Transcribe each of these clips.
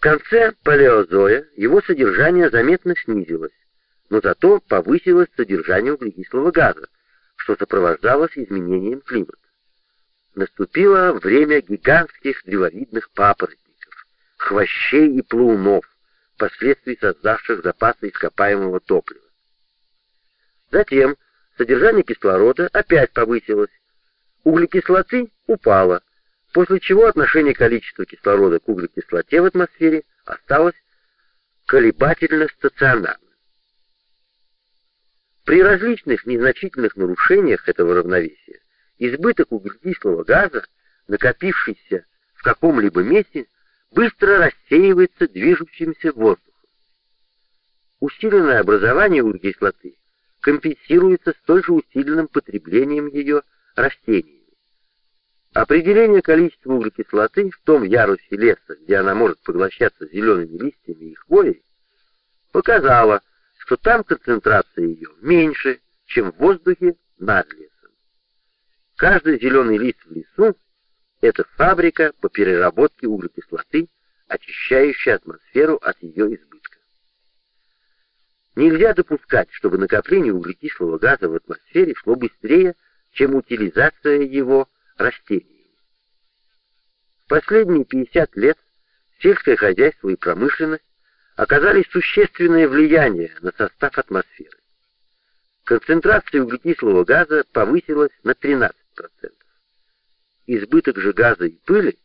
В конце палеозоя его содержание заметно снизилось, но зато повысилось содержание углекислого газа, что сопровождалось изменением климата. Наступило время гигантских древовидных папоротников, хвощей и плаунов, впоследствии создавших запасы ископаемого топлива. Затем содержание кислорода опять повысилось, углекислоты упало, после чего отношение количества кислорода к углекислоте в атмосфере осталось колебательно стационарным. При различных незначительных нарушениях этого равновесия избыток углекислого газа, накопившийся в каком-либо месте, быстро рассеивается движущимся воздухом. Усиленное образование углекислоты компенсируется столь же усиленным потреблением ее растениями. Определение количества углекислоты в том ярусе леса, где она может поглощаться зелеными листьями и хвоей, показало, что там концентрация ее меньше, чем в воздухе над лесом. Каждый зеленый лист в лесу — это фабрика по переработке углекислоты, очищающая атмосферу от ее избытка. Нельзя допускать, чтобы накопление углекислого газа в атмосфере шло быстрее, чем утилизация его В последние 50 лет сельское хозяйство и промышленность оказали существенное влияние на состав атмосферы. Концентрация углекислого газа повысилась на 13%. Избыток же газа и пыли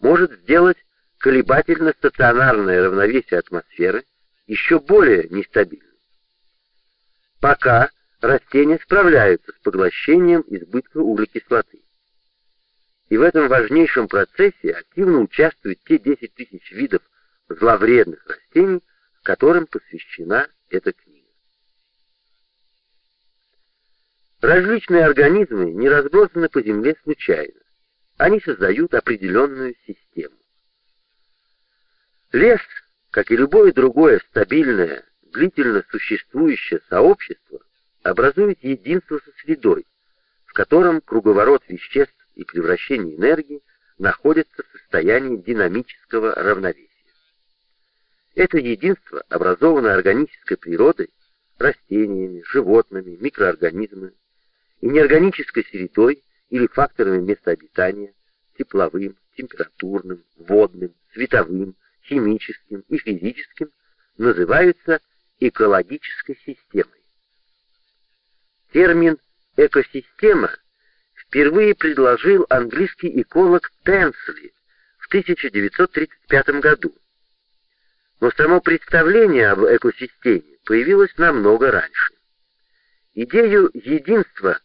может сделать колебательно-стационарное равновесие атмосферы еще более нестабильным. Пока растения справляются с поглощением избытка углекислоты. И в этом важнейшем процессе активно участвуют те 10 тысяч видов зловредных растений, которым посвящена эта книга. Различные организмы не разбросаны по Земле случайно. Они создают определенную систему. Лес, как и любое другое стабильное, длительно существующее сообщество, образует единство со средой, в котором круговорот веществ и превращение энергии находятся в состоянии динамического равновесия. Это единство, образованное органической природой, растениями, животными, микроорганизмами и неорганической средой или факторами места обитания, тепловым, температурным, водным, световым, химическим и физическим, называются экологической системой. Термин «экосистема» впервые предложил английский эколог Тенсли в 1935 году. Но само представление об экосистеме появилось намного раньше. Идею единства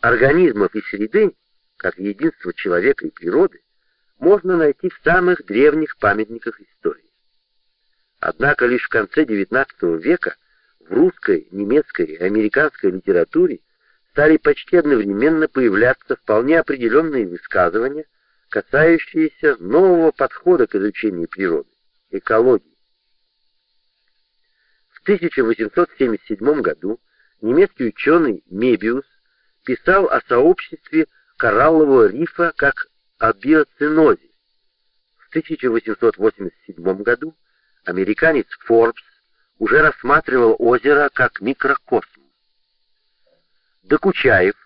организмов и среды, как единство человека и природы, можно найти в самых древних памятниках истории. Однако лишь в конце XIX века в русской, немецкой и американской литературе стали почти одновременно появляться вполне определенные высказывания, касающиеся нового подхода к изучению природы, экологии. В 1877 году немецкий ученый Мебиус писал о сообществе кораллового рифа как о биоцинозе. В 1887 году американец Форбс уже рассматривал озеро как микрокосм. Докучаев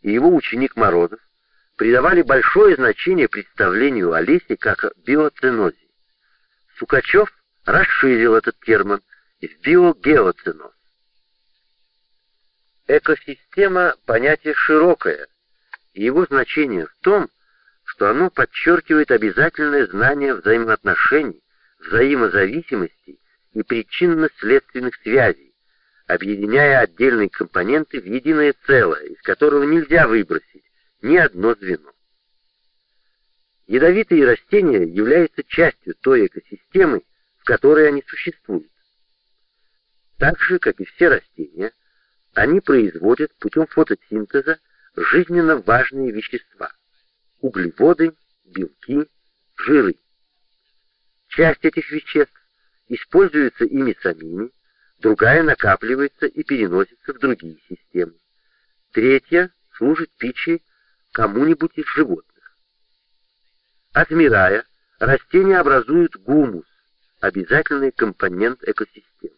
и его ученик Морозов придавали большое значение представлению о лесе как биоценозе. Сукачев расширил этот термин в биогеоценоз. Экосистема — понятие широкое, и его значение в том, что оно подчеркивает обязательное знание взаимоотношений, взаимозависимостей и причинно-следственных связей, объединяя отдельные компоненты в единое целое, из которого нельзя выбросить ни одно звено. Ядовитые растения являются частью той экосистемы, в которой они существуют. Так же, как и все растения, они производят путем фотосинтеза жизненно важные вещества – углеводы, белки, жиры. Часть этих веществ используется ими самими, другая накапливается и переносится в другие системы. Третья служит пищей кому-нибудь из животных. Отмирая, растения образуют гумус, обязательный компонент экосистемы.